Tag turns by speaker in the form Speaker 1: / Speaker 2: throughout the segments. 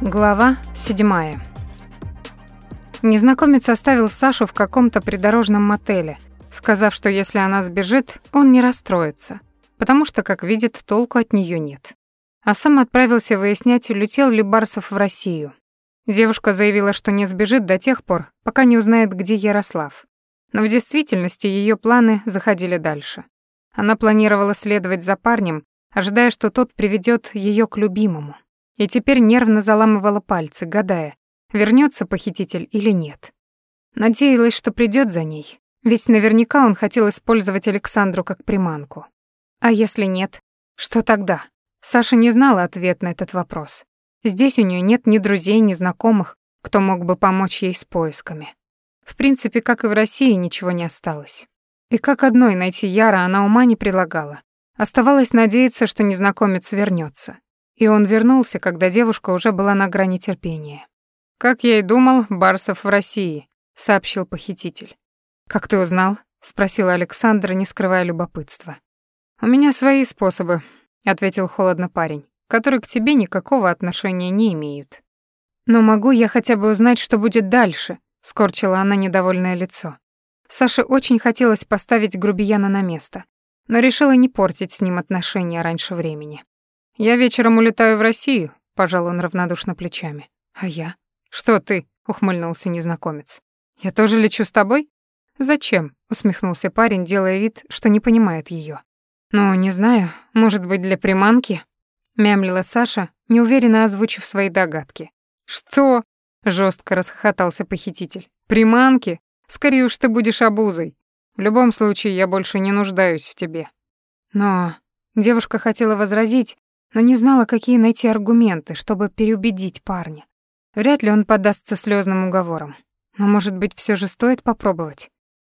Speaker 1: Глава седьмая. Незнакомец оставил Сашу в каком-то придорожном мотеле, сказав, что если она сбежит, он не расстроится, потому что, как видит, толку от нее нет. А сам отправился выяснять, улетел ли Барсов в Россию. Девушка заявила, что не сбежит до тех пор, пока не узнает, где Ярослав. Но в действительности ее планы заходили дальше. Она планировала следовать за парнем, ожидая, что тот приведет ее к любимому и теперь нервно заламывала пальцы, гадая, вернется похититель или нет. Надеялась, что придет за ней, ведь наверняка он хотел использовать Александру как приманку. А если нет, что тогда? Саша не знала ответ на этот вопрос. Здесь у нее нет ни друзей, ни знакомых, кто мог бы помочь ей с поисками. В принципе, как и в России, ничего не осталось. И как одной найти Яра она ума не прилагала. Оставалось надеяться, что незнакомец вернется. И он вернулся, когда девушка уже была на грани терпения. «Как я и думал, Барсов в России», — сообщил похититель. «Как ты узнал?» — спросил Александр, не скрывая любопытства. «У меня свои способы», — ответил холодно парень, «которые к тебе никакого отношения не имеют». «Но могу я хотя бы узнать, что будет дальше?» — скорчила она недовольное лицо. Саше очень хотелось поставить грубияна на место, но решила не портить с ним отношения раньше времени. «Я вечером улетаю в Россию», — пожал он равнодушно плечами. «А я?» «Что ты?» — ухмыльнулся незнакомец. «Я тоже лечу с тобой?» «Зачем?» — усмехнулся парень, делая вид, что не понимает её. «Ну, не знаю, может быть, для приманки?» — мямлила Саша, неуверенно озвучив свои догадки. «Что?» — жёстко расхохотался похититель. «Приманки? Скорее уж ты будешь обузой. В любом случае, я больше не нуждаюсь в тебе». Но девушка хотела возразить, но не знала, какие найти аргументы, чтобы переубедить парня. Вряд ли он поддастся слезным уговорам. Но, может быть, все же стоит попробовать.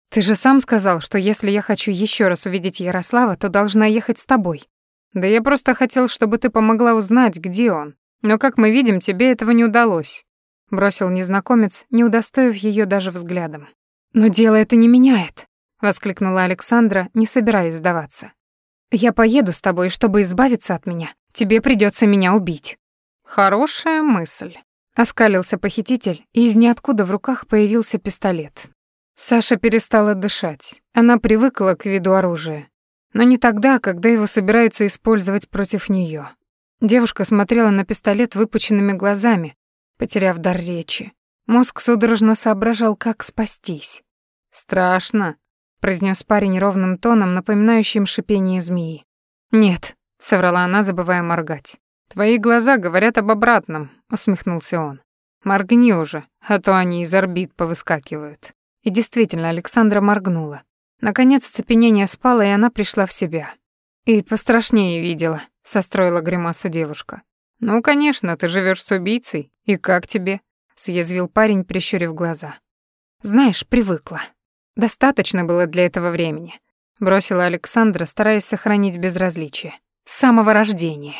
Speaker 1: Ты же сам сказал, что если я хочу еще раз увидеть Ярослава, то должна ехать с тобой. Да я просто хотел, чтобы ты помогла узнать, где он. Но, как мы видим, тебе этого не удалось. Бросил незнакомец, не удостоив ее даже взглядом. «Но дело это не меняет», — воскликнула Александра, не собираясь сдаваться. «Я поеду с тобой, чтобы избавиться от меня. Тебе придется меня убить». «Хорошая мысль», — оскалился похититель, и из ниоткуда в руках появился пистолет. Саша перестала дышать. Она привыкла к виду оружия. Но не тогда, когда его собираются использовать против нее. Девушка смотрела на пистолет выпученными глазами, потеряв дар речи. Мозг судорожно соображал, как спастись. «Страшно», — произнес парень ровным тоном, напоминающим шипение змеи. «Нет», — соврала она, забывая моргать. «Твои глаза говорят об обратном», — усмехнулся он. «Моргни уже, а то они из орбит повыскакивают». И действительно, Александра моргнула. Наконец цепенение спало, и она пришла в себя. «И пострашнее видела», — состроила гримасу девушка. «Ну, конечно, ты живешь с убийцей. И как тебе?» — съязвил парень, прищурив глаза. «Знаешь, привыкла. Достаточно было для этого времени», — бросила Александра, стараясь сохранить безразличие. С самого рождения.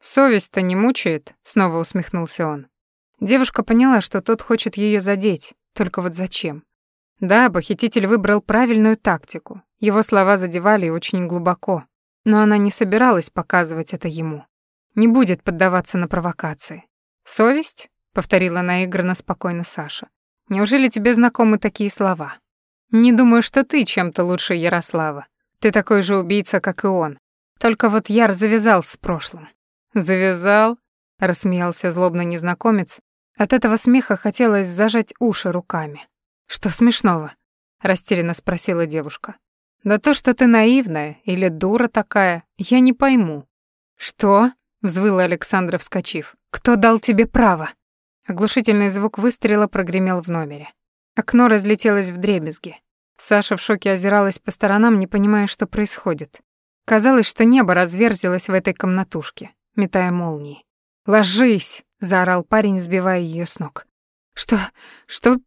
Speaker 1: Совесть-то не мучает, снова усмехнулся он. Девушка поняла, что тот хочет ее задеть, только вот зачем? Да, похититель выбрал правильную тактику. Его слова задевали очень глубоко, но она не собиралась показывать это ему. Не будет поддаваться на провокации. Совесть? повторила наигранно спокойно Саша. Неужели тебе знакомы такие слова? Не думаю, что ты чем-то лучше Ярослава. Ты такой же убийца, как и он. Только вот Яр завязал с прошлым. «Завязал?» — рассмеялся злобный незнакомец. От этого смеха хотелось зажать уши руками. «Что смешного?» — растерянно спросила девушка. «Да то, что ты наивная или дура такая, я не пойму». «Что?» — взвыла Александра, вскочив. «Кто дал тебе право?» Оглушительный звук выстрела прогремел в номере. Окно разлетелось в дребезги. Саша в шоке озиралась по сторонам, не понимая, что происходит. Казалось, что небо разверзилось в этой комнатушке, метая молнии. «Ложись!» — заорал парень, сбивая ее с ног. «Что... что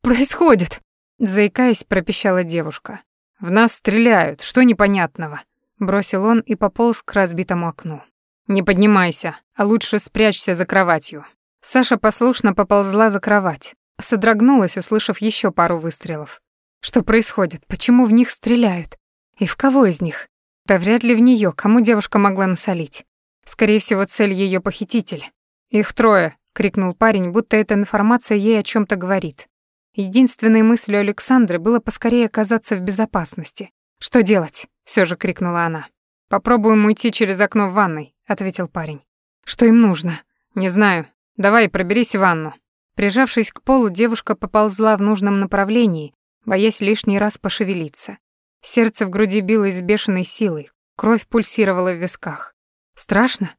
Speaker 1: происходит?» Заикаясь, пропищала девушка. «В нас стреляют, что непонятного?» Бросил он и пополз к разбитому окну. «Не поднимайся, а лучше спрячься за кроватью». Саша послушно поползла за кровать, содрогнулась, услышав еще пару выстрелов. Что происходит? Почему в них стреляют? И в кого из них? Да вряд ли в нее, кому девушка могла насолить. Скорее всего, цель ее похититель. Их трое, крикнул парень, будто эта информация ей о чем то говорит. Единственной мыслью Александры было поскорее оказаться в безопасности. «Что делать?» — все же крикнула она. «Попробуем уйти через окно в ванной», — ответил парень. «Что им нужно?» «Не знаю. Давай, проберись в ванну». Прижавшись к полу, девушка поползла в нужном направлении, боясь лишний раз пошевелиться. Сердце в груди билось с бешеной силой, кровь пульсировала в висках. Страшно?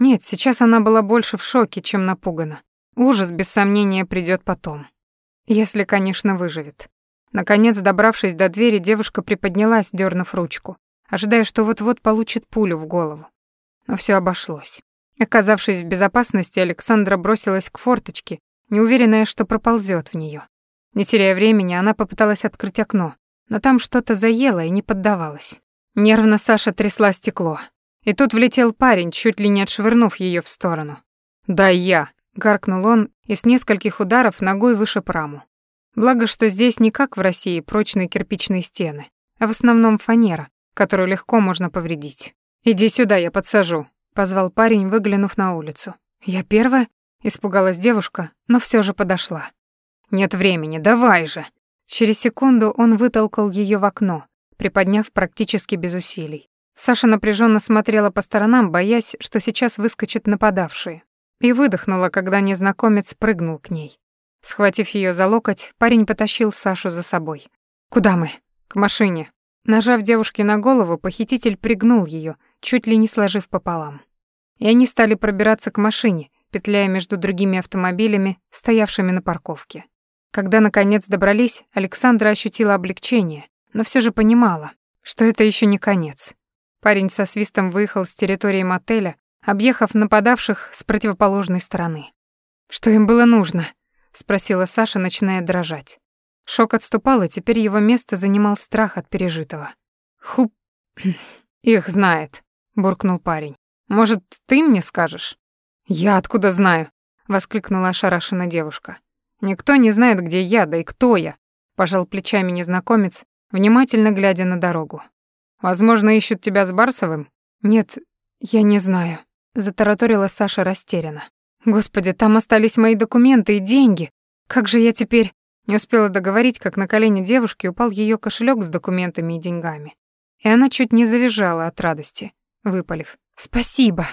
Speaker 1: Нет, сейчас она была больше в шоке, чем напугана. Ужас, без сомнения, придёт потом. Если, конечно, выживет. Наконец, добравшись до двери, девушка приподнялась, дернув ручку, ожидая, что вот-вот получит пулю в голову. Но всё обошлось. Оказавшись в безопасности, Александра бросилась к форточке, неуверенная, что проползёт в неё. Не теряя времени, она попыталась открыть окно, но там что-то заело и не поддавалось. Нервно Саша трясла стекло. И тут влетел парень, чуть ли не отшвырнув её в сторону. «Да я!» — гаркнул он и с нескольких ударов ногой выше праму. Благо, что здесь не как в России прочные кирпичные стены, а в основном фанера, которую легко можно повредить. «Иди сюда, я подсажу», — позвал парень, выглянув на улицу. «Я первая?» — испугалась девушка, но все же подошла. «Нет времени, давай же!» Через секунду он вытолкал ее в окно, приподняв практически без усилий. Саша напряженно смотрела по сторонам, боясь, что сейчас выскочат нападавшие, и выдохнула, когда незнакомец прыгнул к ней. Схватив ее за локоть, парень потащил Сашу за собой. «Куда мы?» «К машине». Нажав девушке на голову, похититель пригнул ее, чуть ли не сложив пополам. И они стали пробираться к машине, петляя между другими автомобилями, стоявшими на парковке. Когда, наконец, добрались, Александра ощутила облегчение, но все же понимала, что это еще не конец. Парень со свистом выехал с территории мотеля, объехав нападавших с противоположной стороны. «Что им было нужно?» — спросила Саша, начиная дрожать. Шок отступал, и теперь его место занимал страх от пережитого. «Хуп... их знает», — буркнул парень. «Может, ты мне скажешь?» «Я откуда знаю?» — воскликнула ошарашенная девушка. «Никто не знает, где я, да и кто я», — пожал плечами незнакомец, внимательно глядя на дорогу. «Возможно, ищут тебя с Барсовым?» «Нет, я не знаю», — затараторила Саша растерянно. «Господи, там остались мои документы и деньги. Как же я теперь...» Не успела договорить, как на колени девушки упал ее кошелек с документами и деньгами. И она чуть не завизжала от радости, выпалив. «Спасибо!»